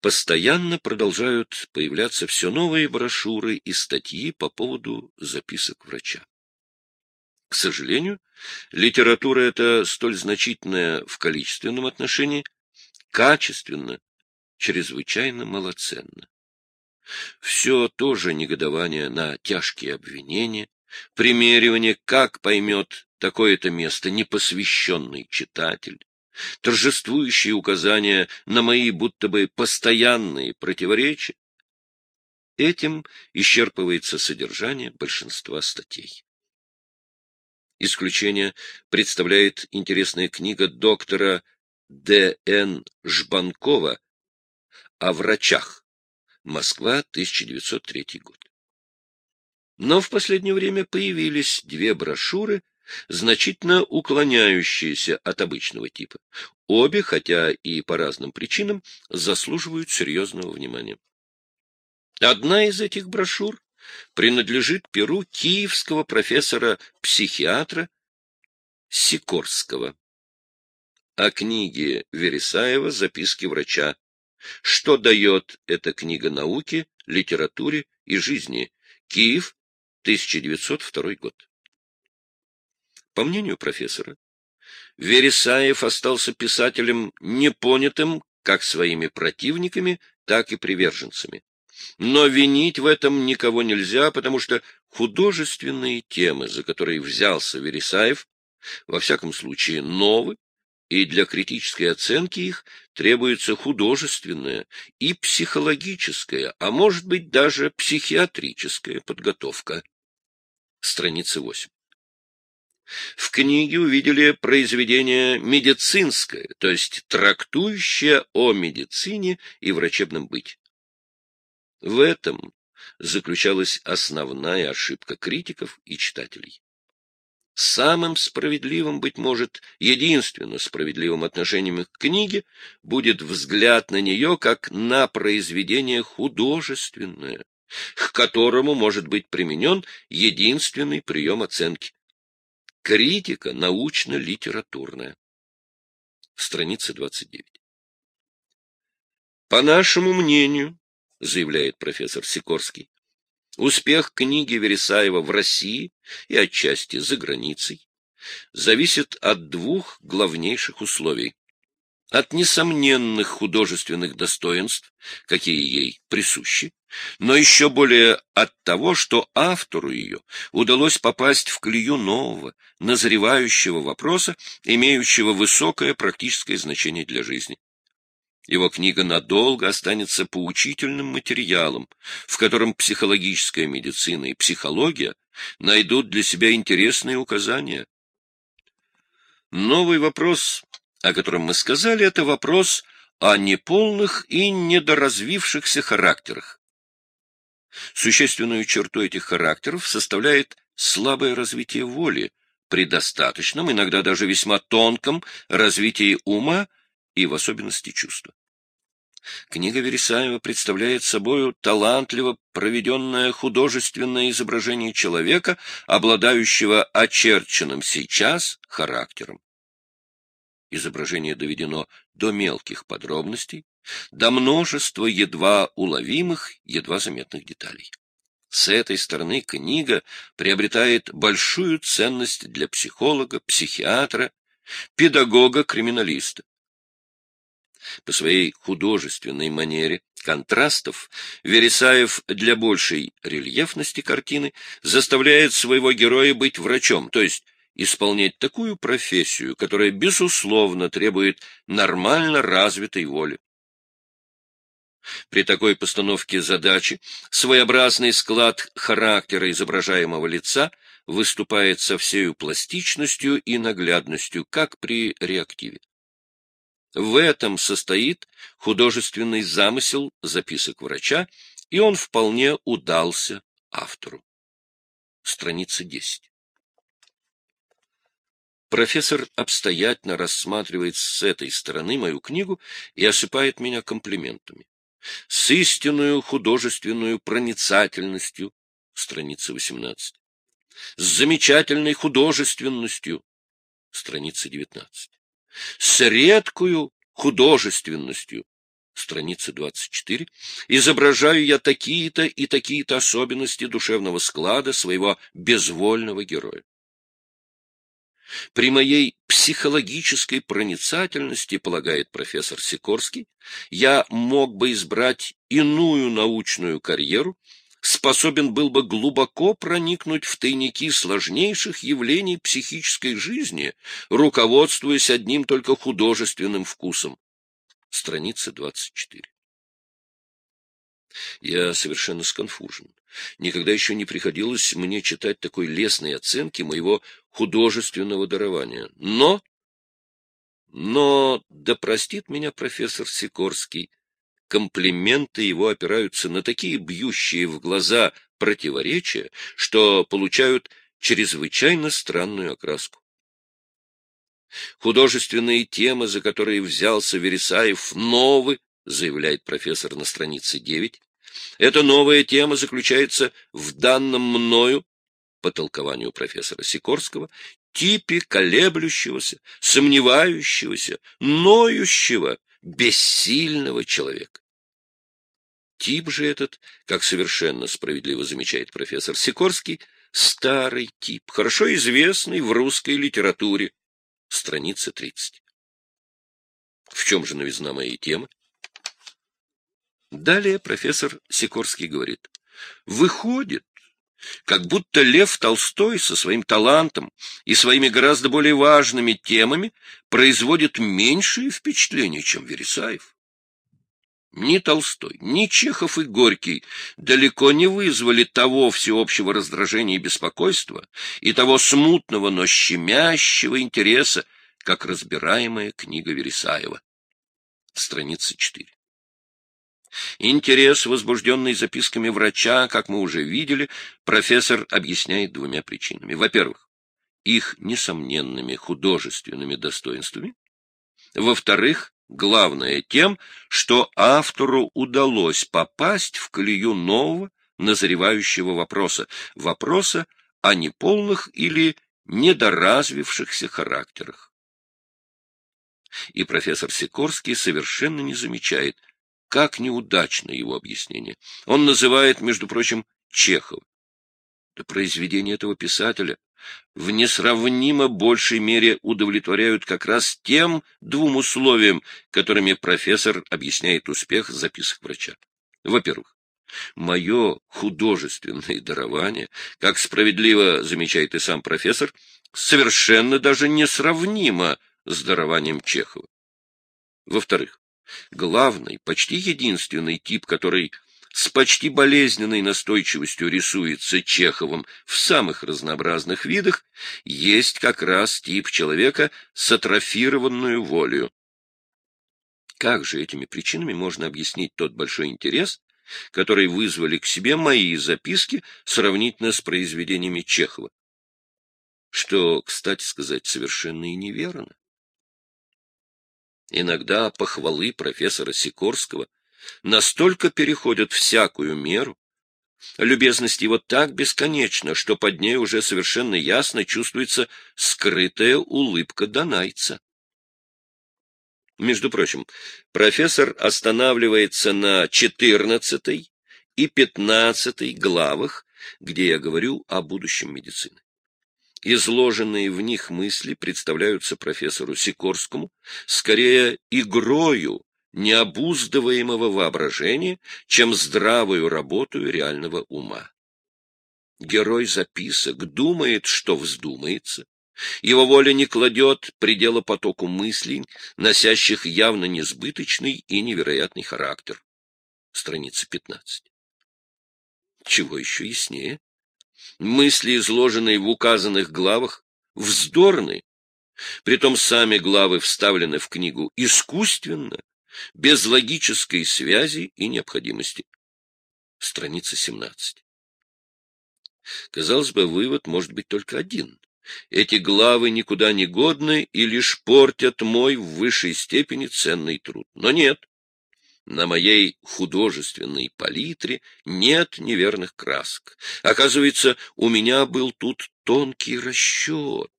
постоянно продолжают появляться все новые брошюры и статьи по поводу записок врача. К сожалению, литература эта столь значительная в количественном отношении, качественно, чрезвычайно малоценна. Все то же негодование на тяжкие обвинения, примеривание, как поймет такое-то место непосвященный читатель, торжествующие указания на мои будто бы постоянные противоречия. Этим исчерпывается содержание большинства статей. Исключение представляет интересная книга доктора Д. Н. Жбанкова о врачах. Москва, 1903 год. Но в последнее время появились две брошюры, значительно уклоняющиеся от обычного типа. Обе, хотя и по разным причинам, заслуживают серьезного внимания. Одна из этих брошюр принадлежит перу киевского профессора-психиатра Сикорского. О книге Вересаева «Записки врача». Что дает эта книга науке, литературе и жизни? Киев, 1902 год. По мнению профессора, Вересаев остался писателем непонятым как своими противниками, так и приверженцами. Но винить в этом никого нельзя, потому что художественные темы, за которые взялся Вересаев, во всяком случае новы, и для критической оценки их требуется художественная и психологическая, а может быть даже психиатрическая подготовка. Страница 8. В книге увидели произведение медицинское, то есть трактующее о медицине и врачебном быте. В этом заключалась основная ошибка критиков и читателей. Самым справедливым, быть может, единственно справедливым отношением к книге будет взгляд на нее как на произведение художественное, к которому может быть применен единственный прием оценки — критика научно-литературная. Страница 29. По нашему мнению, — заявляет профессор Сикорский, Успех книги Вересаева в России и отчасти за границей зависит от двух главнейших условий. От несомненных художественных достоинств, какие ей присущи, но еще более от того, что автору ее удалось попасть в клею нового, назревающего вопроса, имеющего высокое практическое значение для жизни. Его книга надолго останется поучительным материалом, в котором психологическая медицина и психология найдут для себя интересные указания. Новый вопрос, о котором мы сказали, это вопрос о неполных и недоразвившихся характерах. Существенную черту этих характеров составляет слабое развитие воли при достаточном, иногда даже весьма тонком развитии ума и в особенности чувства. Книга Вересаева представляет собою талантливо проведенное художественное изображение человека, обладающего очерченным сейчас характером. Изображение доведено до мелких подробностей, до множества едва уловимых, едва заметных деталей. С этой стороны книга приобретает большую ценность для психолога, психиатра, педагога-криминалиста. По своей художественной манере контрастов Вересаев для большей рельефности картины заставляет своего героя быть врачом, то есть исполнять такую профессию, которая, безусловно, требует нормально развитой воли. При такой постановке задачи своеобразный склад характера изображаемого лица выступает со всею пластичностью и наглядностью, как при реактиве. В этом состоит художественный замысел записок врача, и он вполне удался автору. Страница 10. Профессор обстоятельно рассматривает с этой стороны мою книгу и осыпает меня комплиментами. С истинную художественную проницательностью, страница 18. С замечательной художественностью, страница 19 с редкую художественностью. страница 24, изображаю я такие-то и такие-то особенности душевного склада своего безвольного героя. При моей психологической проницательности, полагает профессор Сикорский, я мог бы избрать иную научную карьеру, способен был бы глубоко проникнуть в тайники сложнейших явлений психической жизни, руководствуясь одним только художественным вкусом. Страница 24. Я совершенно сконфужен. Никогда еще не приходилось мне читать такой лестной оценки моего художественного дарования. Но, но, да простит меня профессор Сикорский, комплименты его опираются на такие бьющие в глаза противоречия, что получают чрезвычайно странную окраску. Художественные темы, за которые взялся Вересаев, новы, заявляет профессор на странице 9. Эта новая тема заключается в данном мною, по толкованию профессора Сикорского, типе колеблющегося, сомневающегося, ноющего, бессильного человека. Тип же этот, как совершенно справедливо замечает профессор Сикорский, старый тип, хорошо известный в русской литературе. Страница 30. В чем же новизна моей темы? Далее профессор Сикорский говорит. Выходит, как будто Лев Толстой со своим талантом и своими гораздо более важными темами производит меньшее впечатление, чем Вересаев. Ни Толстой, ни Чехов и Горький далеко не вызвали того всеобщего раздражения и беспокойства и того смутного, но щемящего интереса, как разбираемая книга Вересаева. Страница 4. Интерес, возбужденный записками врача, как мы уже видели, профессор объясняет двумя причинами. Во-первых, их несомненными художественными достоинствами. Во-вторых, главное тем, что автору удалось попасть в колею нового, назревающего вопроса, вопроса о неполных или недоразвившихся характерах. И профессор Сикорский совершенно не замечает, как неудачно его объяснение. Он называет, между прочим, Чехова. Да произведение этого писателя в несравнимо большей мере удовлетворяют как раз тем двум условиям, которыми профессор объясняет успех записок врача. Во-первых, мое художественное дарование, как справедливо замечает и сам профессор, совершенно даже несравнимо с дарованием Чехова. Во-вторых, главный, почти единственный тип, который с почти болезненной настойчивостью рисуется Чеховым в самых разнообразных видах, есть как раз тип человека с атрофированную волею. Как же этими причинами можно объяснить тот большой интерес, который вызвали к себе мои записки сравнительно с произведениями Чехова? Что, кстати сказать, совершенно и неверно. Иногда похвалы профессора Сикорского – настолько переходят всякую меру, любезность его так бесконечна, что под ней уже совершенно ясно чувствуется скрытая улыбка Донайца. Между прочим, профессор останавливается на четырнадцатой и пятнадцатой главах, где я говорю о будущем медицины. Изложенные в них мысли представляются профессору Сикорскому скорее игрою, необуздываемого воображения, чем здравую работу реального ума. Герой записок думает, что вздумается, его воля не кладет предела потоку мыслей, носящих явно несбыточный и невероятный характер. Страница 15. Чего еще яснее? Мысли, изложенные в указанных главах, вздорны, притом сами главы вставлены в книгу искусственно, без логической связи и необходимости. Страница 17. Казалось бы, вывод может быть только один. Эти главы никуда не годны и лишь портят мой в высшей степени ценный труд. Но нет. На моей художественной палитре нет неверных красок. Оказывается, у меня был тут тонкий расчет.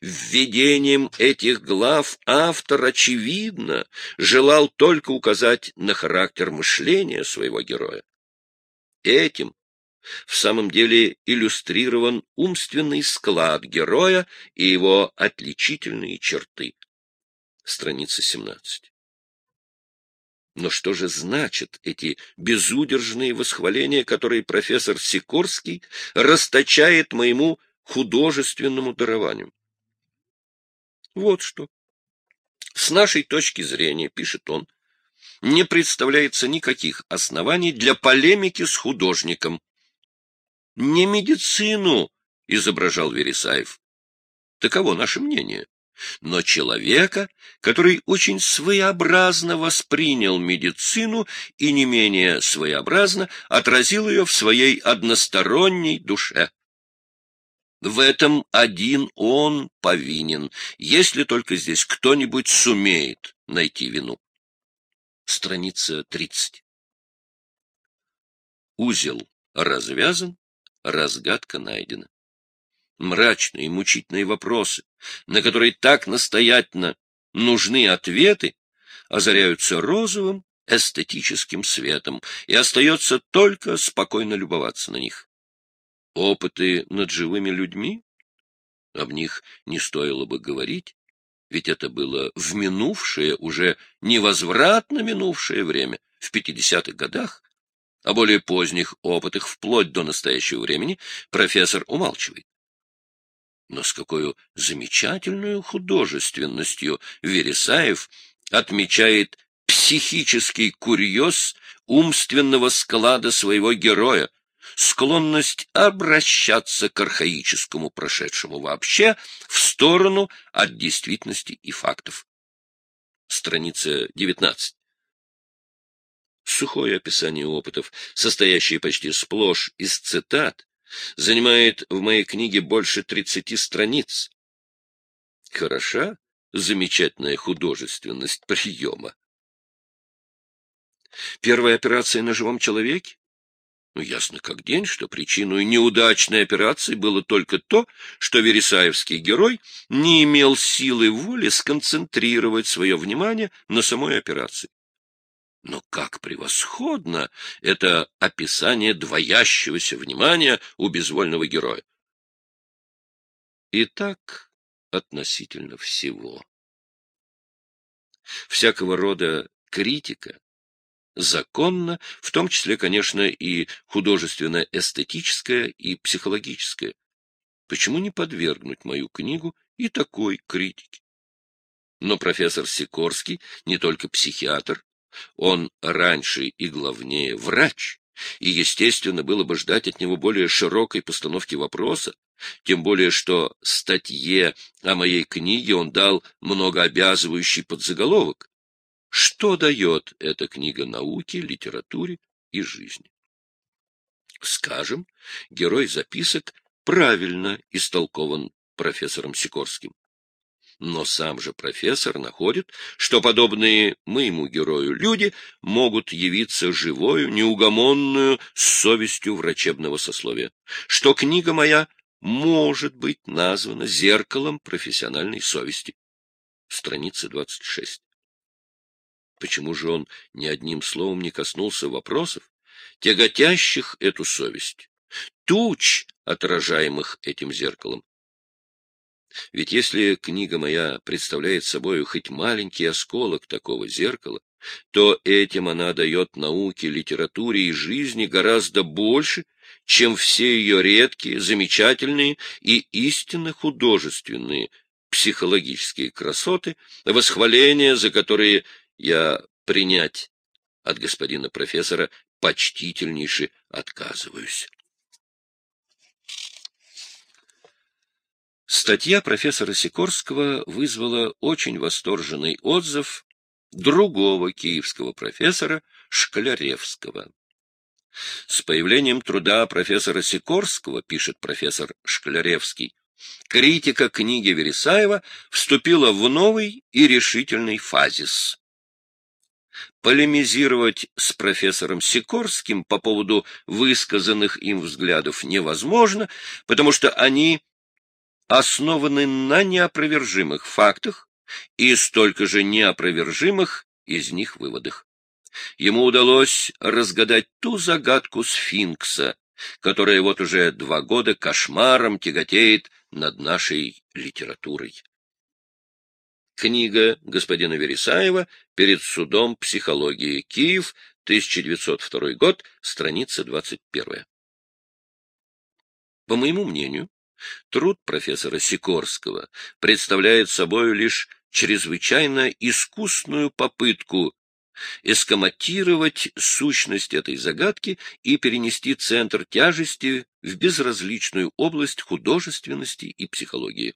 Введением этих глав автор, очевидно, желал только указать на характер мышления своего героя. Этим в самом деле иллюстрирован умственный склад героя и его отличительные черты. Страница 17. Но что же значат эти безудержные восхваления, которые профессор Сикорский расточает моему художественному дарованию? Вот что. С нашей точки зрения, пишет он, не представляется никаких оснований для полемики с художником. Не медицину изображал Вересаев. Таково наше мнение. Но человека, который очень своеобразно воспринял медицину и не менее своеобразно отразил ее в своей односторонней душе. В этом один он повинен, если только здесь кто-нибудь сумеет найти вину. Страница 30. Узел развязан, разгадка найдена. Мрачные мучительные вопросы, на которые так настоятельно нужны ответы, озаряются розовым эстетическим светом, и остается только спокойно любоваться на них. Опыты над живыми людьми? Об них не стоило бы говорить, ведь это было в минувшее, уже невозвратно минувшее время, в 50-х годах. О более поздних опытах, вплоть до настоящего времени, профессор умалчивает. Но с какой замечательной художественностью Вересаев отмечает психический курьез умственного склада своего героя, склонность обращаться к архаическому прошедшему вообще в сторону от действительности и фактов. Страница 19. Сухое описание опытов, состоящее почти сплошь из цитат, занимает в моей книге больше 30 страниц. Хороша замечательная художественность приема. Первая операция на живом человеке? Ну, ясно как день, что причиной неудачной операции было только то, что Вересаевский герой не имел силы воли сконцентрировать свое внимание на самой операции. Но как превосходно это описание двоящегося внимания у безвольного героя! И так относительно всего. Всякого рода критика законно, в том числе, конечно, и художественно-эстетическое и психологическое. Почему не подвергнуть мою книгу и такой критике? Но профессор Сикорский не только психиатр, он раньше и главнее врач, и, естественно, было бы ждать от него более широкой постановки вопроса, тем более что статье о моей книге он дал многообязывающий подзаголовок что дает эта книга науке, литературе и жизни? Скажем, герой записок правильно истолкован профессором Сикорским. Но сам же профессор находит, что подобные моему герою люди могут явиться живою, неугомонную, с совестью врачебного сословия, что книга моя может быть названа зеркалом профессиональной совести. Страница 26. Почему же он ни одним словом не коснулся вопросов, тяготящих эту совесть, туч, отражаемых этим зеркалом? Ведь если книга моя представляет собой хоть маленький осколок такого зеркала, то этим она дает науке, литературе и жизни гораздо больше, чем все ее редкие, замечательные и истинно художественные психологические красоты, восхваления, за которые я принять от господина профессора почтительнейше отказываюсь. Статья профессора Сикорского вызвала очень восторженный отзыв другого киевского профессора Шкляревского. С появлением труда профессора Сикорского, пишет профессор Шкляревский, критика книги Вересаева вступила в новый и решительный фазис. Полемизировать с профессором Сикорским по поводу высказанных им взглядов невозможно, потому что они основаны на неопровержимых фактах и столько же неопровержимых из них выводах. Ему удалось разгадать ту загадку сфинкса, которая вот уже два года кошмаром тяготеет над нашей литературой. Книга господина Вересаева «Перед судом психологии. Киев. 1902 год. Страница 21». По моему мнению, труд профессора Сикорского представляет собой лишь чрезвычайно искусную попытку эскоматировать сущность этой загадки и перенести центр тяжести в безразличную область художественности и психологии.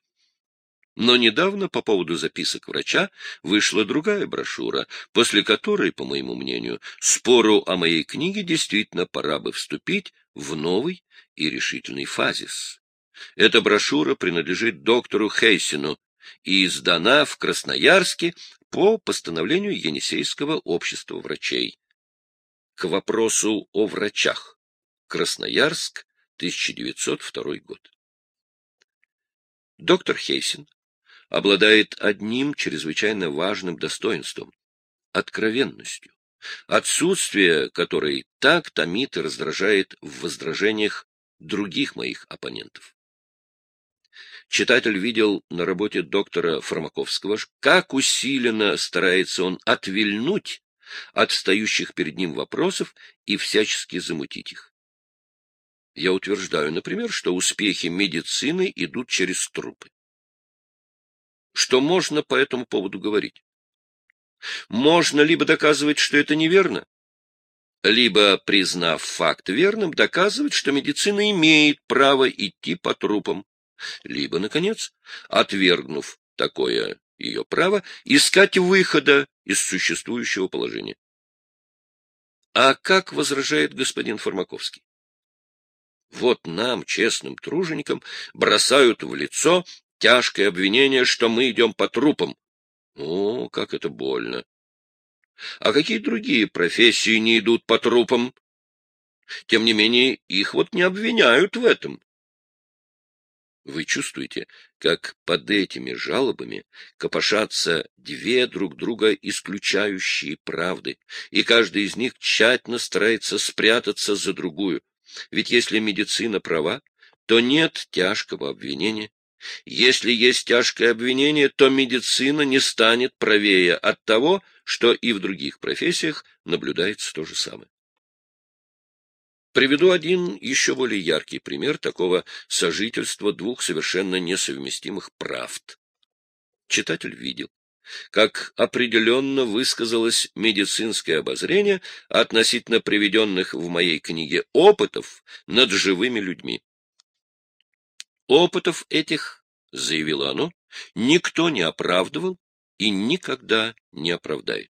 Но недавно по поводу записок врача вышла другая брошюра, после которой, по моему мнению, спору о моей книге действительно пора бы вступить в новый и решительный фазис. Эта брошюра принадлежит доктору Хейсину и издана в Красноярске по постановлению Енисейского общества врачей. К вопросу о врачах. Красноярск, 1902 год. Доктор Хейсин обладает одним чрезвычайно важным достоинством — откровенностью, отсутствие которой так томит и раздражает в возражениях других моих оппонентов. Читатель видел на работе доктора Фармаковского, как усиленно старается он отвильнуть от встающих перед ним вопросов и всячески замутить их. Я утверждаю, например, что успехи медицины идут через трупы. Что можно по этому поводу говорить? Можно либо доказывать, что это неверно, либо, признав факт верным, доказывать, что медицина имеет право идти по трупам, либо, наконец, отвергнув такое ее право, искать выхода из существующего положения. А как возражает господин Фармаковский? Вот нам, честным труженикам, бросают в лицо тяжкое обвинение, что мы идем по трупам. О, как это больно! А какие другие профессии не идут по трупам? Тем не менее, их вот не обвиняют в этом. Вы чувствуете, как под этими жалобами копошатся две друг друга исключающие правды, и каждый из них тщательно старается спрятаться за другую. Ведь если медицина права, то нет тяжкого обвинения, если есть тяжкое обвинение, то медицина не станет правее от того, что и в других профессиях наблюдается то же самое. Приведу один еще более яркий пример такого сожительства двух совершенно несовместимых правд. Читатель видел, как определенно высказалось медицинское обозрение относительно приведенных в моей книге опытов над живыми людьми. Опытов этих, — заявило оно, — никто не оправдывал и никогда не оправдает.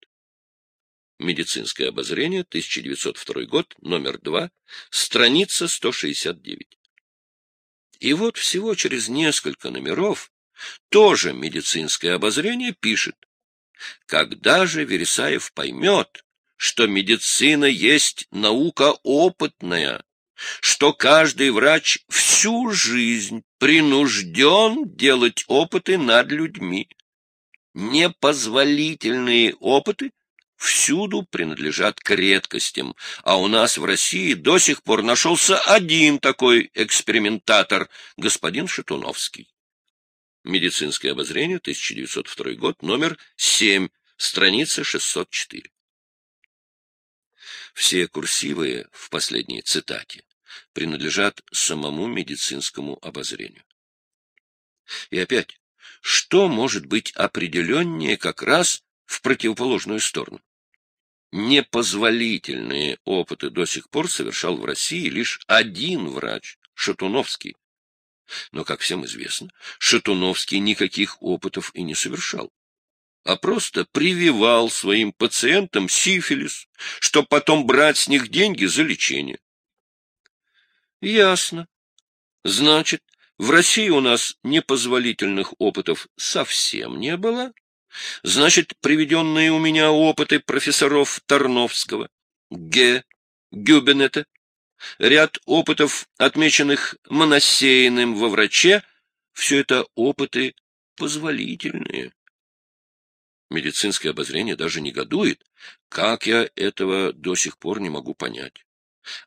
Медицинское обозрение, 1902 год, номер 2, страница 169. И вот всего через несколько номеров тоже медицинское обозрение пишет. Когда же Вересаев поймет, что медицина есть наука опытная, что каждый врач всю жизнь принужден делать опыты над людьми. Непозволительные опыты всюду принадлежат к редкостям, а у нас в России до сих пор нашелся один такой экспериментатор, господин Шатуновский. Медицинское обозрение, 1902 год, номер 7, страница 604. Все курсивые в последней цитате принадлежат самому медицинскому обозрению. И опять, что может быть определеннее как раз в противоположную сторону? Непозволительные опыты до сих пор совершал в России лишь один врач, Шатуновский. Но, как всем известно, Шатуновский никаких опытов и не совершал, а просто прививал своим пациентам сифилис, чтобы потом брать с них деньги за лечение. Ясно. Значит, в России у нас непозволительных опытов совсем не было. Значит, приведенные у меня опыты профессоров Тарновского, Г. Гюбенета, ряд опытов, отмеченных Моносеиным во враче, все это опыты позволительные. Медицинское обозрение даже негодует. Как я этого до сих пор не могу понять.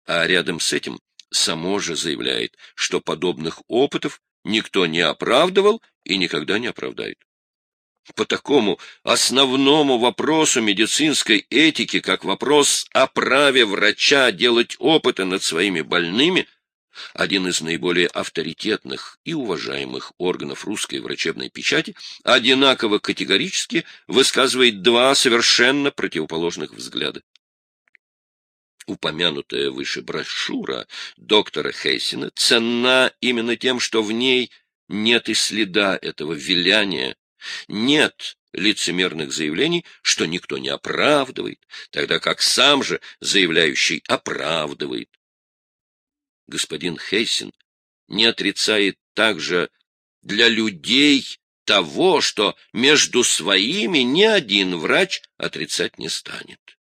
А рядом с этим само же заявляет, что подобных опытов никто не оправдывал и никогда не оправдает. По такому основному вопросу медицинской этики, как вопрос о праве врача делать опыты над своими больными – один из наиболее авторитетных и уважаемых органов русской врачебной печати, одинаково категорически высказывает два совершенно противоположных взгляда. Упомянутая выше брошюра доктора Хейсина ценна именно тем, что в ней нет и следа этого виляния, нет лицемерных заявлений, что никто не оправдывает, тогда как сам же заявляющий оправдывает господин Хейсин не отрицает также для людей того, что между своими ни один врач отрицать не станет.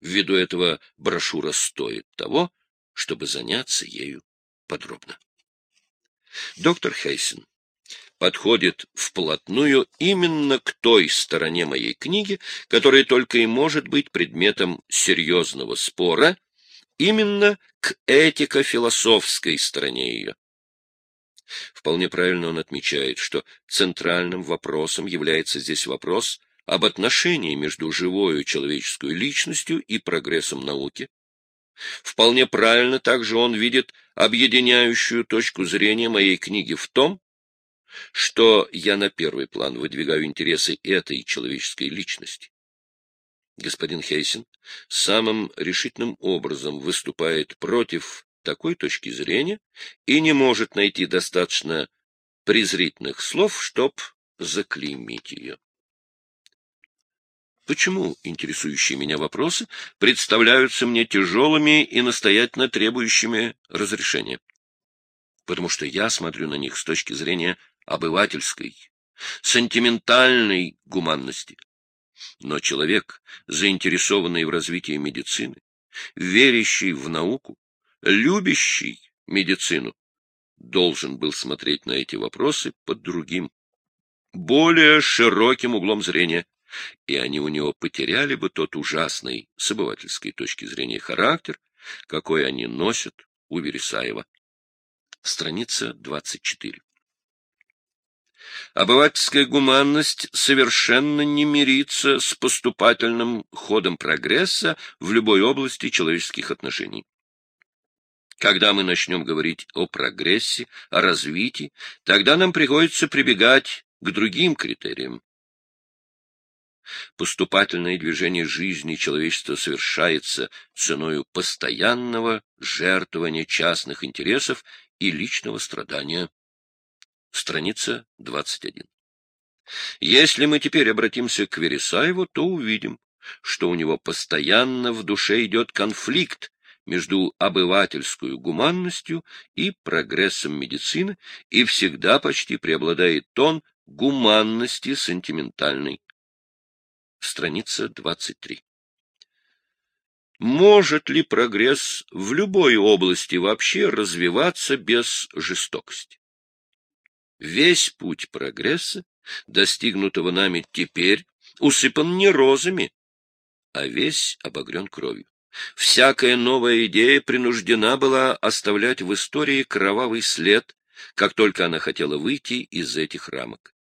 Ввиду этого брошюра стоит того, чтобы заняться ею подробно. Доктор Хейсен подходит вплотную именно к той стороне моей книги, которая только и может быть предметом серьезного спора именно к этико-философской стороне ее. Вполне правильно он отмечает, что центральным вопросом является здесь вопрос об отношении между живой человеческой личностью и прогрессом науки. Вполне правильно также он видит объединяющую точку зрения моей книги в том, что я на первый план выдвигаю интересы этой человеческой личности господин Хейсен самым решительным образом выступает против такой точки зрения и не может найти достаточно презрительных слов, чтоб заклеймить ее. Почему интересующие меня вопросы представляются мне тяжелыми и настоятельно требующими разрешения? Потому что я смотрю на них с точки зрения обывательской, сентиментальной гуманности. Но человек, заинтересованный в развитии медицины, верящий в науку, любящий медицину, должен был смотреть на эти вопросы под другим, более широким углом зрения, и они у него потеряли бы тот ужасный, с обывательской точки зрения, характер, какой они носят у Вересаева. Страница 24. Обывательская гуманность совершенно не мирится с поступательным ходом прогресса в любой области человеческих отношений. Когда мы начнем говорить о прогрессе, о развитии, тогда нам приходится прибегать к другим критериям. Поступательное движение жизни человечества совершается ценою постоянного жертвования частных интересов и личного страдания страница 21. Если мы теперь обратимся к Вересаеву, то увидим, что у него постоянно в душе идет конфликт между обывательской гуманностью и прогрессом медицины, и всегда почти преобладает тон гуманности сентиментальной. Страница 23. Может ли прогресс в любой области вообще развиваться без жестокости? Весь путь прогресса, достигнутого нами теперь, усыпан не розами, а весь обогрен кровью. Всякая новая идея принуждена была оставлять в истории кровавый след, как только она хотела выйти из этих рамок.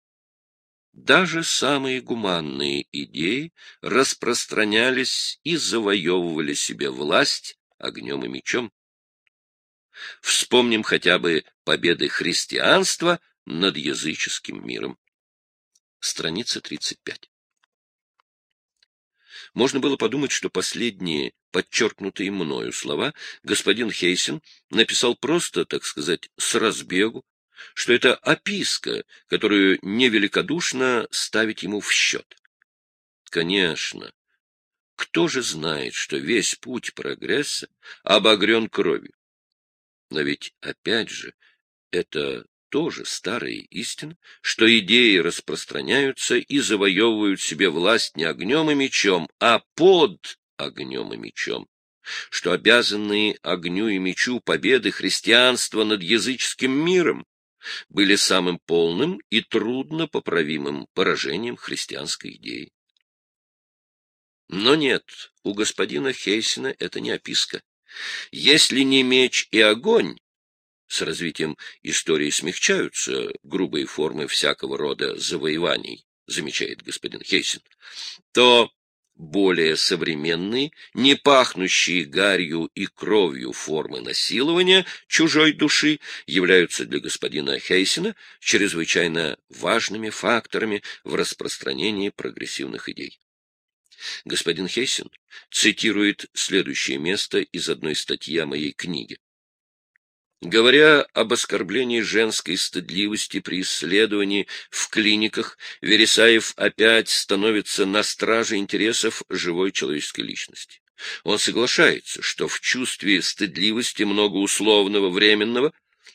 Даже самые гуманные идеи распространялись и завоевывали себе власть огнем и мечом. Вспомним хотя бы победы христианства – над языческим миром. Страница 35. Можно было подумать, что последние подчеркнутые мною слова господин Хейсен написал просто, так сказать, с разбегу, что это описка, которую невеликодушно ставить ему в счет. Конечно, кто же знает, что весь путь прогресса обогрен кровью? Но ведь, опять же, это тоже старая истина, что идеи распространяются и завоевывают себе власть не огнем и мечом, а под огнем и мечом, что обязанные огню и мечу победы христианства над языческим миром, были самым полным и трудно поправимым поражением христианской идеи. Но нет, у господина Хейсена это не описка. Если не меч и огонь, с развитием истории смягчаются грубые формы всякого рода завоеваний, замечает господин Хейсен, то более современные, не пахнущие гарью и кровью формы насилования чужой души являются для господина Хейсена чрезвычайно важными факторами в распространении прогрессивных идей. Господин Хейсен цитирует следующее место из одной статьи о моей книге. Говоря об оскорблении женской стыдливости при исследовании в клиниках, Вересаев опять становится на страже интересов живой человеческой личности. Он соглашается, что в чувстве стыдливости много условного, временного,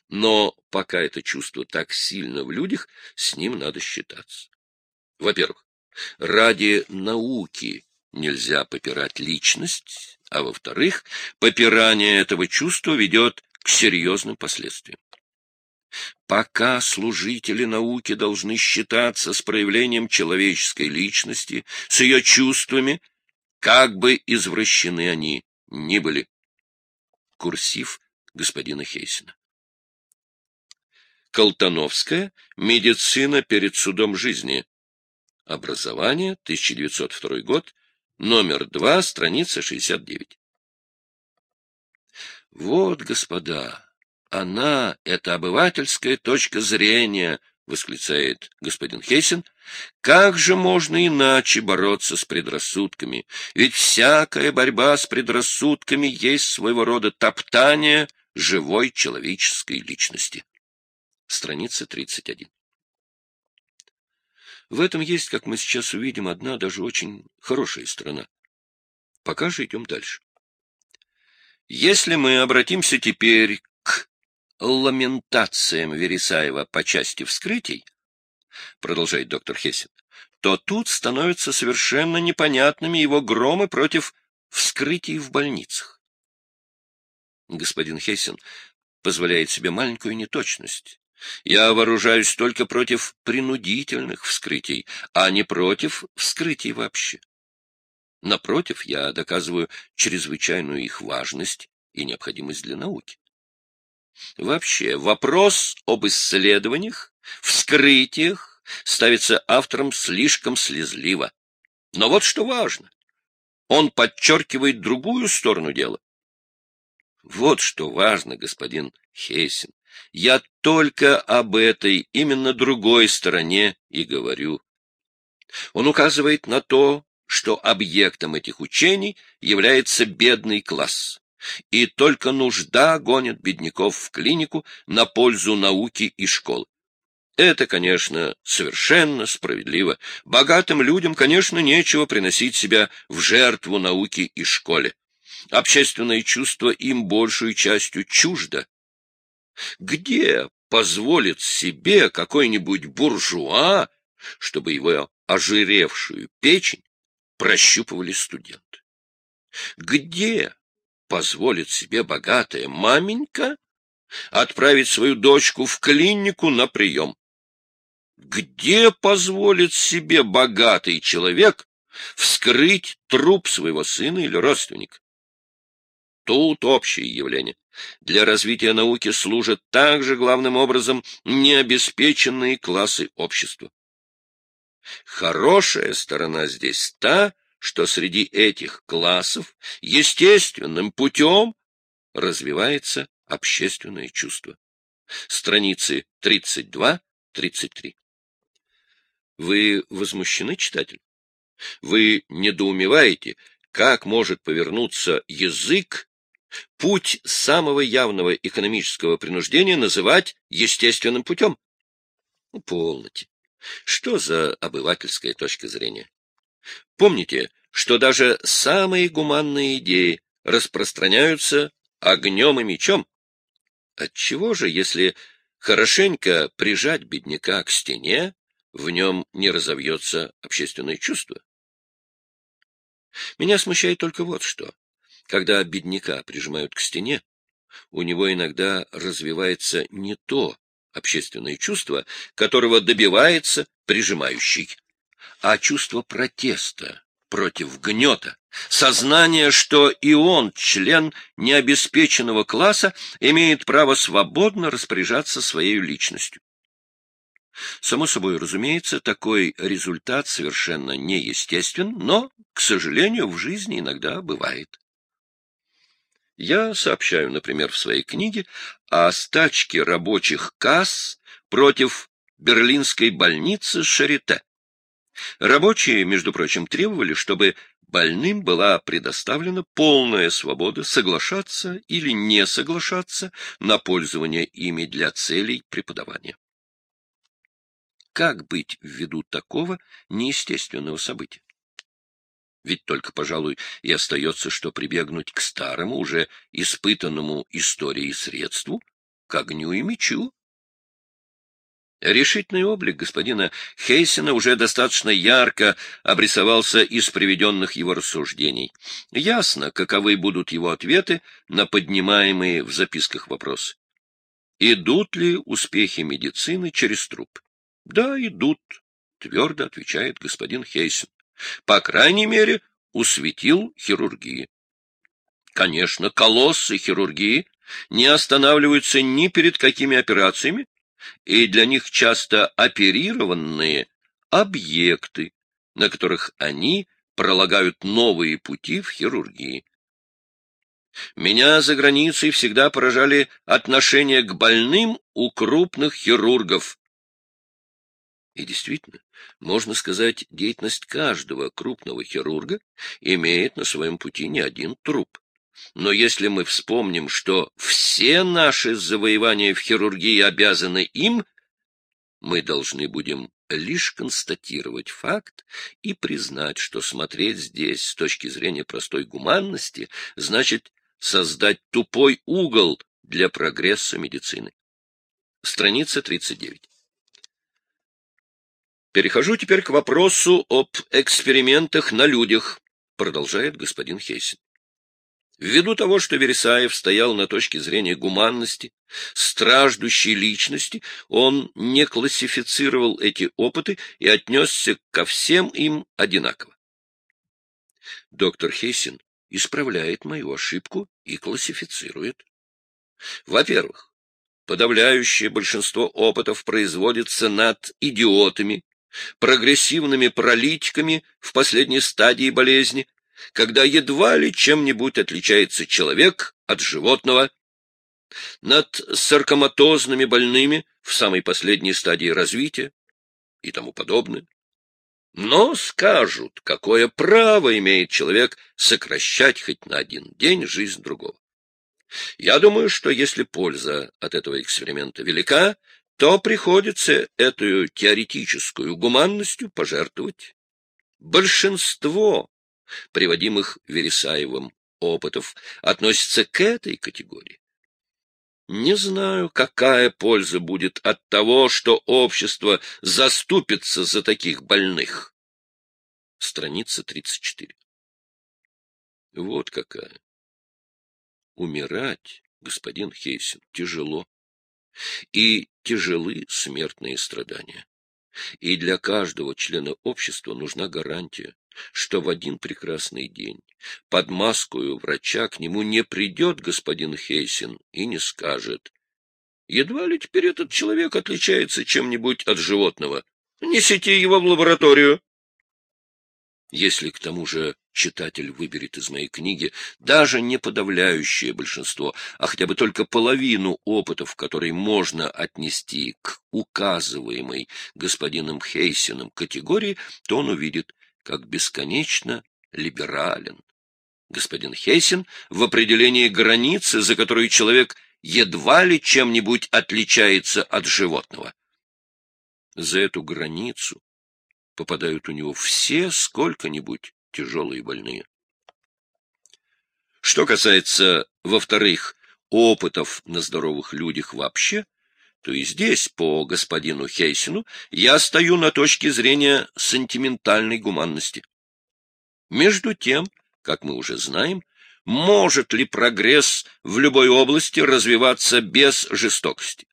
но пока это чувство так сильно в людях, с ним надо считаться. Во-первых, ради науки нельзя попирать личность, а во-вторых, попирание этого чувства ведет к серьезным последствиям. Пока служители науки должны считаться с проявлением человеческой личности, с ее чувствами, как бы извращены они ни были. Курсив господина Хейсена. Колтановская. Медицина перед судом жизни. Образование. 1902 год. Номер 2. Страница 69. Вот, господа, она, это обывательская точка зрения, — восклицает господин Хейсен, — как же можно иначе бороться с предрассудками? Ведь всякая борьба с предрассудками есть своего рода топтание живой человеческой личности. Страница 31. В этом есть, как мы сейчас увидим, одна даже очень хорошая сторона. Пока же идем дальше. Если мы обратимся теперь к ламентациям Вересаева по части вскрытий, продолжает доктор Хессен, то тут становятся совершенно непонятными его громы против вскрытий в больницах. Господин Хессен позволяет себе маленькую неточность. Я вооружаюсь только против принудительных вскрытий, а не против вскрытий вообще. Напротив, я доказываю чрезвычайную их важность и необходимость для науки. Вообще, вопрос об исследованиях, вскрытиях ставится автором слишком слезливо. Но вот что важно. Он подчеркивает другую сторону дела. Вот что важно, господин Хейсен. Я только об этой, именно другой стороне и говорю. Он указывает на то, что объектом этих учений является бедный класс, и только нужда гонит бедняков в клинику на пользу науки и школы. Это, конечно, совершенно справедливо. Богатым людям, конечно, нечего приносить себя в жертву науке и школе. Общественное чувство им большую частью чуждо. Где позволит себе какой-нибудь буржуа, чтобы его ожиревшую печень прощупывали студенты. Где позволит себе богатая маменька отправить свою дочку в клинику на прием? Где позволит себе богатый человек вскрыть труп своего сына или родственника? Тут общее явление. Для развития науки служат также главным образом необеспеченные классы общества. Хорошая сторона здесь та, что среди этих классов естественным путем развивается общественное чувство. Страницы 32-33. Вы возмущены, читатель? Вы недоумеваете, как может повернуться язык, путь самого явного экономического принуждения называть естественным путем? Полноте. Что за обывательская точка зрения? Помните, что даже самые гуманные идеи распространяются огнем и мечом. Отчего же, если хорошенько прижать бедняка к стене, в нем не разовьется общественное чувство? Меня смущает только вот что. Когда бедняка прижимают к стене, у него иногда развивается не то общественное чувство, которого добивается прижимающий, а чувство протеста против гнета, сознание, что и он, член необеспеченного класса, имеет право свободно распоряжаться своей личностью. Само собой, разумеется, такой результат совершенно неестествен, но, к сожалению, в жизни иногда бывает. Я сообщаю, например, в своей книге о стачке рабочих касс против берлинской больницы Шарите. Рабочие, между прочим, требовали, чтобы больным была предоставлена полная свобода соглашаться или не соглашаться на пользование ими для целей преподавания. Как быть ввиду такого неестественного события? Ведь только, пожалуй, и остается, что прибегнуть к старому, уже испытанному историей средству, к огню и мечу. Решительный облик господина Хейсена уже достаточно ярко обрисовался из приведенных его рассуждений. Ясно, каковы будут его ответы на поднимаемые в записках вопросы. Идут ли успехи медицины через труп? Да, идут, твердо отвечает господин Хейсен. По крайней мере, усветил хирургии. Конечно, колоссы хирургии не останавливаются ни перед какими операциями, и для них часто оперированные объекты, на которых они пролагают новые пути в хирургии. Меня за границей всегда поражали отношения к больным у крупных хирургов, и действительно, можно сказать, деятельность каждого крупного хирурга имеет на своем пути не один труп. Но если мы вспомним, что все наши завоевания в хирургии обязаны им, мы должны будем лишь констатировать факт и признать, что смотреть здесь с точки зрения простой гуманности значит создать тупой угол для прогресса медицины. Страница 39. Перехожу теперь к вопросу об экспериментах на людях, продолжает господин Хейсин. Ввиду того, что Вересаев стоял на точке зрения гуманности, страждущей личности, он не классифицировал эти опыты и отнесся ко всем им одинаково. Доктор Хейсин исправляет мою ошибку и классифицирует. Во-первых, подавляющее большинство опытов производится над идиотами, прогрессивными паралитиками в последней стадии болезни, когда едва ли чем-нибудь отличается человек от животного, над саркоматозными больными в самой последней стадии развития и тому подобное. Но скажут, какое право имеет человек сокращать хоть на один день жизнь другого. Я думаю, что если польза от этого эксперимента велика, то приходится эту теоретическую гуманностью пожертвовать. Большинство приводимых Вересаевым опытов относится к этой категории. Не знаю, какая польза будет от того, что общество заступится за таких больных. Страница 34. Вот какая. Умирать, господин Хейсин, тяжело и тяжелы смертные страдания. И для каждого члена общества нужна гарантия, что в один прекрасный день под маскою врача к нему не придет господин Хейсин и не скажет, «Едва ли теперь этот человек отличается чем-нибудь от животного. Несите его в лабораторию». Если к тому же читатель выберет из моей книги даже не подавляющее большинство, а хотя бы только половину опытов, которые можно отнести к указываемой господином Хейсином категории, то он увидит, как бесконечно либерален. Господин Хейсин в определении границы, за которой человек едва ли чем-нибудь отличается от животного. За эту границу попадают у него все сколько-нибудь тяжелые больные. Что касается, во-вторых, опытов на здоровых людях вообще, то и здесь, по господину Хейсину, я стою на точке зрения сентиментальной гуманности. Между тем, как мы уже знаем, может ли прогресс в любой области развиваться без жестокости?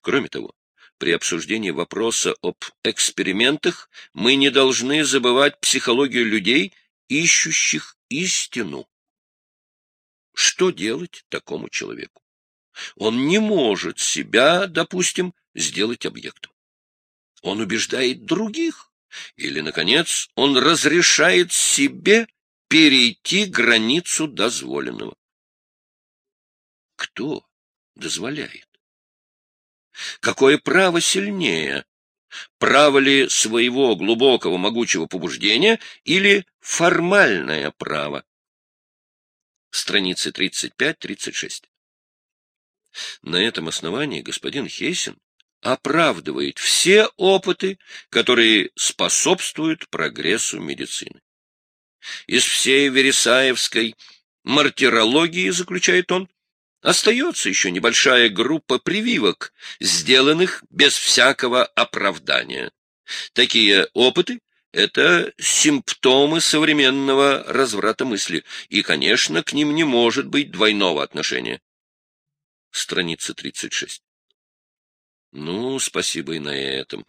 Кроме того, при обсуждении вопроса об экспериментах мы не должны забывать психологию людей, ищущих истину. Что делать такому человеку? Он не может себя, допустим, сделать объектом. Он убеждает других. Или, наконец, он разрешает себе перейти границу дозволенного. Кто дозволяет? Какое право сильнее? Право ли своего глубокого могучего побуждения или формальное право? Страницы 35-36. На этом основании господин Хейсен оправдывает все опыты, которые способствуют прогрессу медицины. Из всей вересаевской мартирологии, заключает он, остается еще небольшая группа прививок, сделанных без всякого оправдания. Такие опыты — это симптомы современного разврата мысли, и, конечно, к ним не может быть двойного отношения. Страница 36. Ну, спасибо и на этом.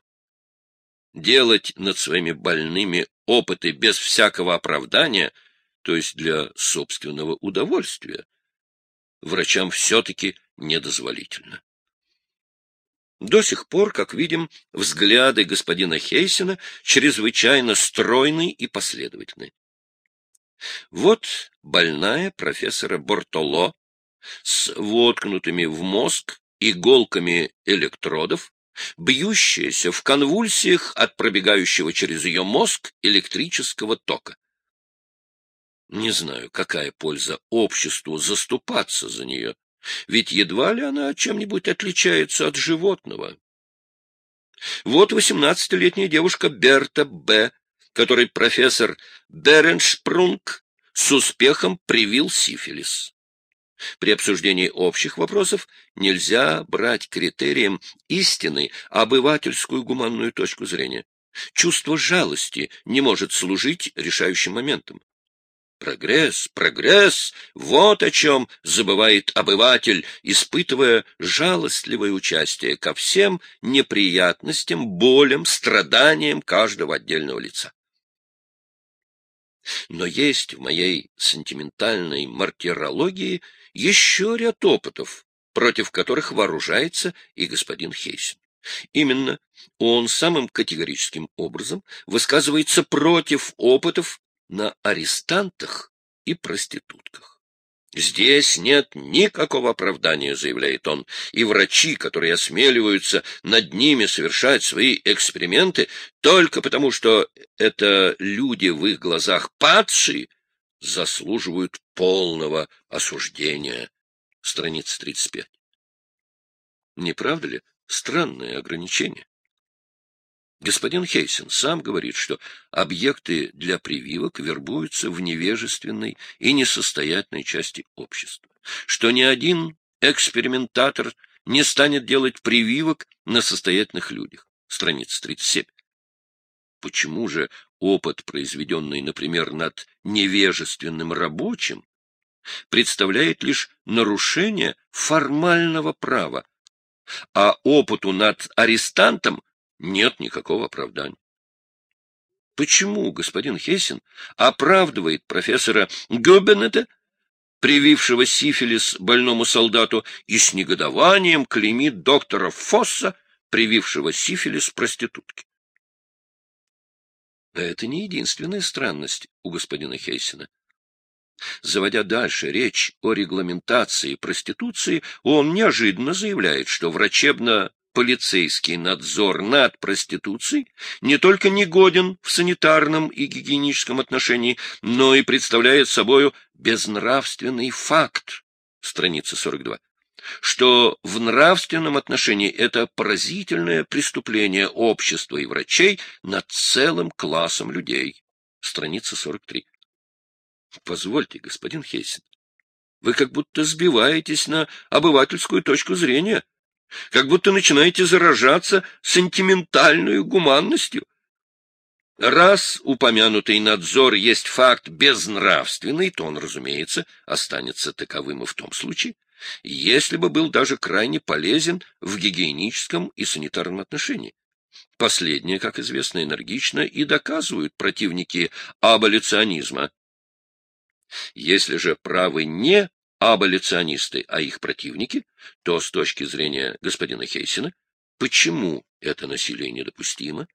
Делать над своими больными опыты без всякого оправдания, то есть для собственного удовольствия, врачам все-таки недозволительно. До сих пор, как видим, взгляды господина Хейсена чрезвычайно стройны и последовательны. Вот больная профессора Бортоло с воткнутыми в мозг иголками электродов, бьющаяся в конвульсиях от пробегающего через ее мозг электрического тока. Не знаю, какая польза обществу заступаться за нее, ведь едва ли она чем-нибудь отличается от животного. Вот восемнадцатилетняя девушка Берта Б., которой профессор Береншпрунг с успехом привил сифилис. При обсуждении общих вопросов нельзя брать критерием истины обывательскую гуманную точку зрения. Чувство жалости не может служить решающим моментом. Прогресс, прогресс — вот о чем забывает обыватель, испытывая жалостливое участие ко всем неприятностям, болям, страданиям каждого отдельного лица. Но есть в моей сентиментальной мартирологии еще ряд опытов, против которых вооружается и господин Хейсен. Именно он самым категорическим образом высказывается против опытов на арестантах и проститутках. Здесь нет никакого оправдания, заявляет он, и врачи, которые осмеливаются над ними совершать свои эксперименты только потому, что это люди в их глазах падшие, заслуживают полного осуждения. Страница 35. Не правда ли странное ограничение? Господин Хейсен сам говорит, что объекты для прививок вербуются в невежественной и несостоятельной части общества, что ни один экспериментатор не станет делать прививок на состоятельных людях. Страница 37. Почему же опыт, произведенный, например, над невежественным рабочим, представляет лишь нарушение формального права, а опыту над арестантом нет никакого оправдания. Почему господин Хессин оправдывает профессора Гёббенета, привившего сифилис больному солдату, и с негодованием клеймит доктора Фосса, привившего сифилис проститутке? Это не единственная странность у господина Хейсена. Заводя дальше речь о регламентации проституции, он неожиданно заявляет, что врачебно полицейский надзор над проституцией не только негоден в санитарном и гигиеническом отношении, но и представляет собою безнравственный факт, страница 42, что в нравственном отношении это поразительное преступление общества и врачей над целым классом людей, страница 43. Позвольте, господин Хейсен, вы как будто сбиваетесь на обывательскую точку зрения, как будто начинаете заражаться сентиментальной гуманностью. Раз упомянутый надзор есть факт безнравственный, то он, разумеется, останется таковым и в том случае, если бы был даже крайне полезен в гигиеническом и санитарном отношении. Последнее, как известно, энергично и доказывают противники аболиционизма. Если же правы не аболиционисты, а их противники, то с точки зрения господина Хейсена, почему это насилие недопустимо?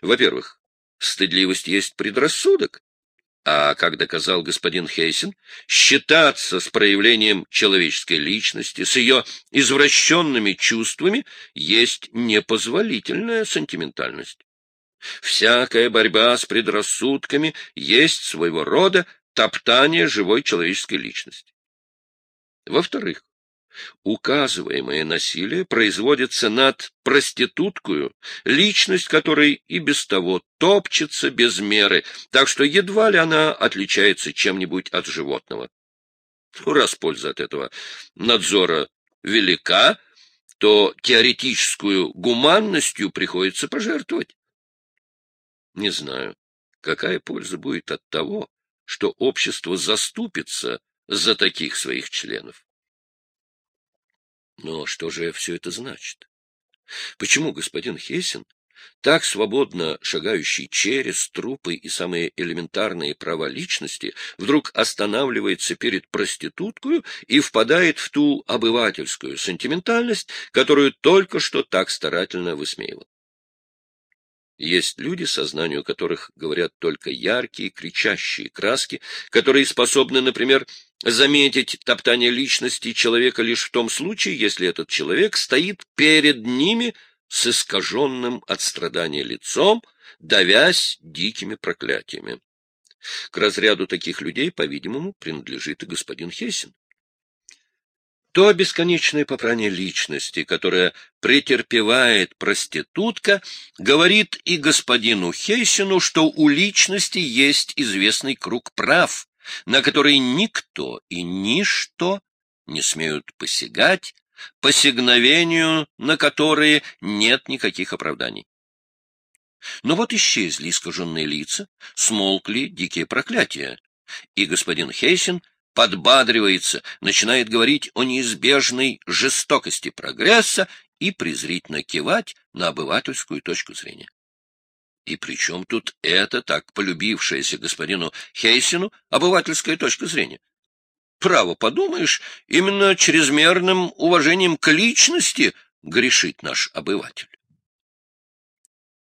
Во-первых, стыдливость есть предрассудок, а, как доказал господин Хейсен, считаться с проявлением человеческой личности, с ее извращенными чувствами, есть непозволительная сентиментальность. Всякая борьба с предрассудками есть своего рода топтание живой человеческой личности. Во-вторых, указываемое насилие производится над проституткою, личность которой и без того топчется без меры, так что едва ли она отличается чем-нибудь от животного. Ну, раз польза от этого надзора велика, то теоретическую гуманностью приходится пожертвовать. Не знаю, какая польза будет от того, что общество заступится за таких своих членов. Но что же все это значит? Почему господин Хессен, так свободно шагающий через трупы и самые элементарные права личности, вдруг останавливается перед проституткой и впадает в ту обывательскую сентиментальность, которую только что так старательно высмеивал? Есть люди, сознанию которых говорят только яркие, кричащие краски, которые способны, например, заметить топтание личности человека лишь в том случае, если этот человек стоит перед ними с искаженным от страдания лицом, давясь дикими проклятиями. К разряду таких людей, по-видимому, принадлежит и господин Хессин. То бесконечное попрание личности, которое претерпевает проститутка, говорит и господину Хейсину, что у личности есть известный круг прав, на которые никто и ничто не смеют посягать, посягновению на которые нет никаких оправданий. Но вот исчезли искаженные лица, смолкли дикие проклятия, и господин Хейсин — подбадривается, начинает говорить о неизбежной жестокости прогресса и презрительно кивать на обывательскую точку зрения. И при чем тут это так полюбившаяся господину Хейсину обывательская точка зрения? Право, подумаешь, именно чрезмерным уважением к личности грешит наш обыватель.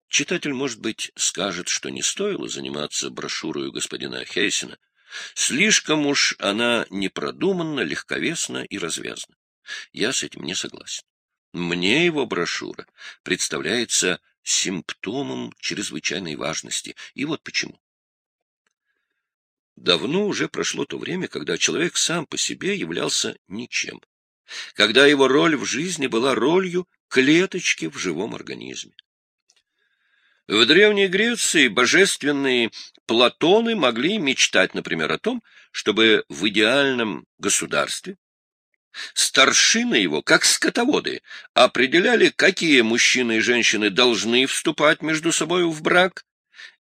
Читатель, может быть, скажет, что не стоило заниматься брошюрой господина Хейсена, Слишком уж она непродуманна, легковесна и развязна. Я с этим не согласен. Мне его брошюра представляется симптомом чрезвычайной важности. И вот почему. Давно уже прошло то время, когда человек сам по себе являлся ничем. Когда его роль в жизни была ролью клеточки в живом организме. В Древней Греции божественные Платоны могли мечтать, например, о том, чтобы в идеальном государстве старшины его, как скотоводы, определяли, какие мужчины и женщины должны вступать между собой в брак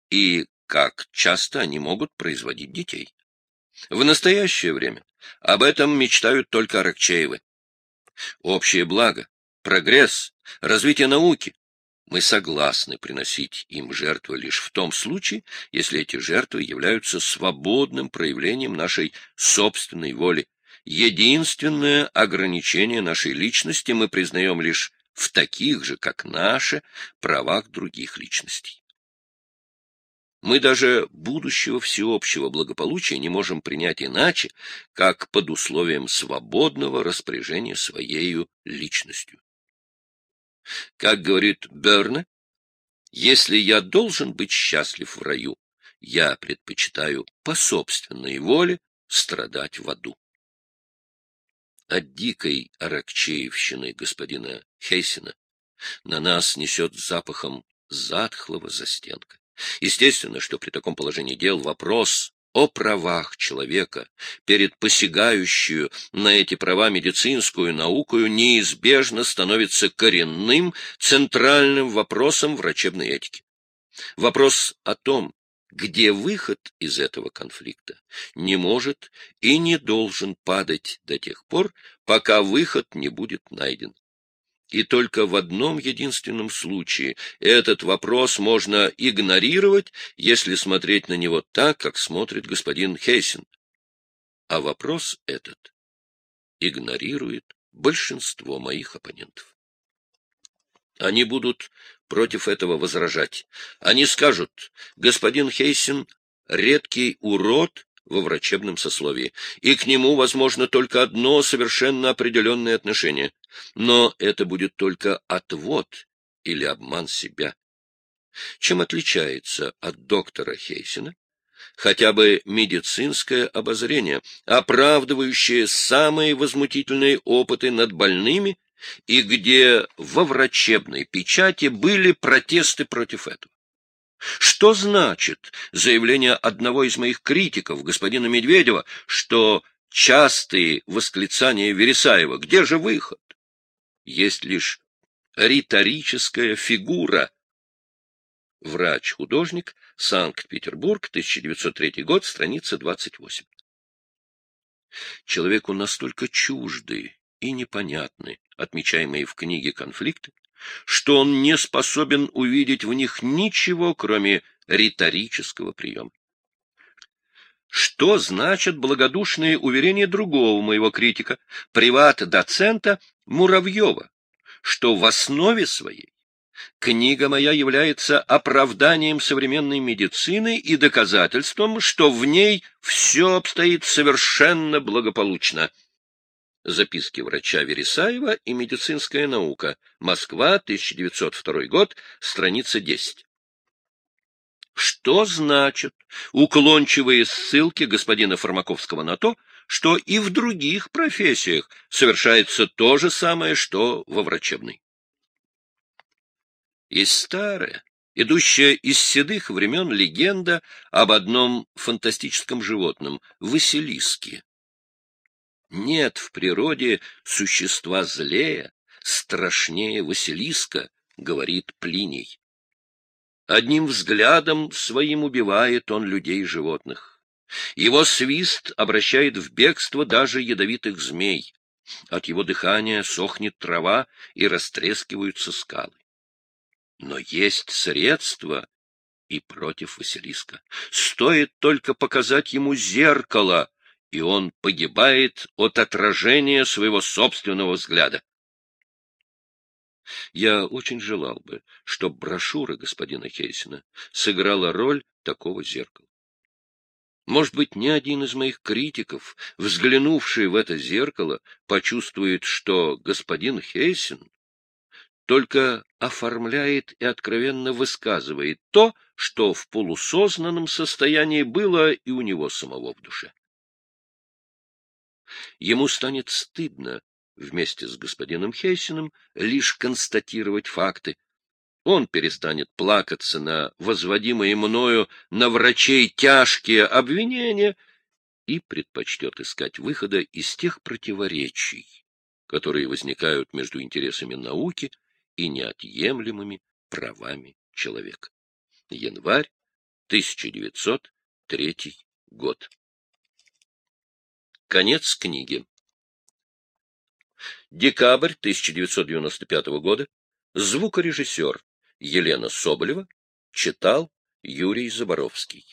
и как часто они могут производить детей. В настоящее время об этом мечтают только Аракчеевы. Общее благо, прогресс, развитие науки, мы согласны приносить им жертвы лишь в том случае, если эти жертвы являются свободным проявлением нашей собственной воли. Единственное ограничение нашей личности мы признаем лишь в таких же, как наши, правах других личностей. Мы даже будущего всеобщего благополучия не можем принять иначе, как под условием свободного распоряжения своей личностью. Как говорит Берне, если я должен быть счастлив в раю, я предпочитаю по собственной воле страдать в аду. От дикой аракчеевщины господина Хейсена на нас несет запахом затхлого застенка. Естественно, что при таком положении дел вопрос о правах человека перед посягающую на эти права медицинскую наукою неизбежно становится коренным центральным вопросом врачебной этики. Вопрос о том, где выход из этого конфликта не может и не должен падать до тех пор, пока выход не будет найден. И только в одном единственном случае этот вопрос можно игнорировать, если смотреть на него так, как смотрит господин Хейсен. А вопрос этот игнорирует большинство моих оппонентов. Они будут против этого возражать. Они скажут, господин Хейсен — редкий урод во врачебном сословии, и к нему возможно только одно совершенно определенное отношение. Но это будет только отвод или обман себя. Чем отличается от доктора Хейсена? Хотя бы медицинское обозрение, оправдывающее самые возмутительные опыты над больными и где во врачебной печати были протесты против этого. Что значит заявление одного из моих критиков, господина Медведева, что частые восклицания Вересаева «Где же выход?» есть лишь риторическая фигура. Врач-художник, Санкт-Петербург, 1903 год, страница 28. Человеку настолько чужды и непонятны отмечаемые в книге конфликты, что он не способен увидеть в них ничего, кроме риторического приема. Что значит благодушные уверения другого моего критика, приват-доцента Муравьева, что в основе своей книга моя является оправданием современной медицины и доказательством, что в ней все обстоит совершенно благополучно. Записки врача Вересаева и медицинская наука. Москва, 1902 год, страница 10. Что значит уклончивые ссылки господина Фармаковского на то, что и в других профессиях совершается то же самое, что во врачебной? И старая, идущая из седых времен легенда об одном фантастическом животном — Василиске, нет в природе существа злее, страшнее Василиска, говорит Плиний. Одним взглядом своим убивает он людей и животных. Его свист обращает в бегство даже ядовитых змей. От его дыхания сохнет трава и растрескиваются скалы. Но есть средства и против Василиска. Стоит только показать ему зеркало, и он погибает от отражения своего собственного взгляда. Я очень желал бы, чтобы брошюра господина Хейсена сыграла роль такого зеркала. Может быть, ни один из моих критиков, взглянувший в это зеркало, почувствует, что господин Хейсен только оформляет и откровенно высказывает то, что в полусознанном состоянии было и у него самого в душе. Ему станет стыдно вместе с господином Хейсиным лишь констатировать факты. Он перестанет плакаться на возводимые мною на врачей тяжкие обвинения и предпочтет искать выхода из тех противоречий, которые возникают между интересами науки и неотъемлемыми правами человека. Январь 1903 год. Конец книги. Декабрь 1995 года. Звукорежиссер Елена Соболева читал Юрий Заборовский.